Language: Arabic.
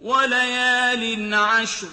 وَلَيَالٍ عَشْرٍ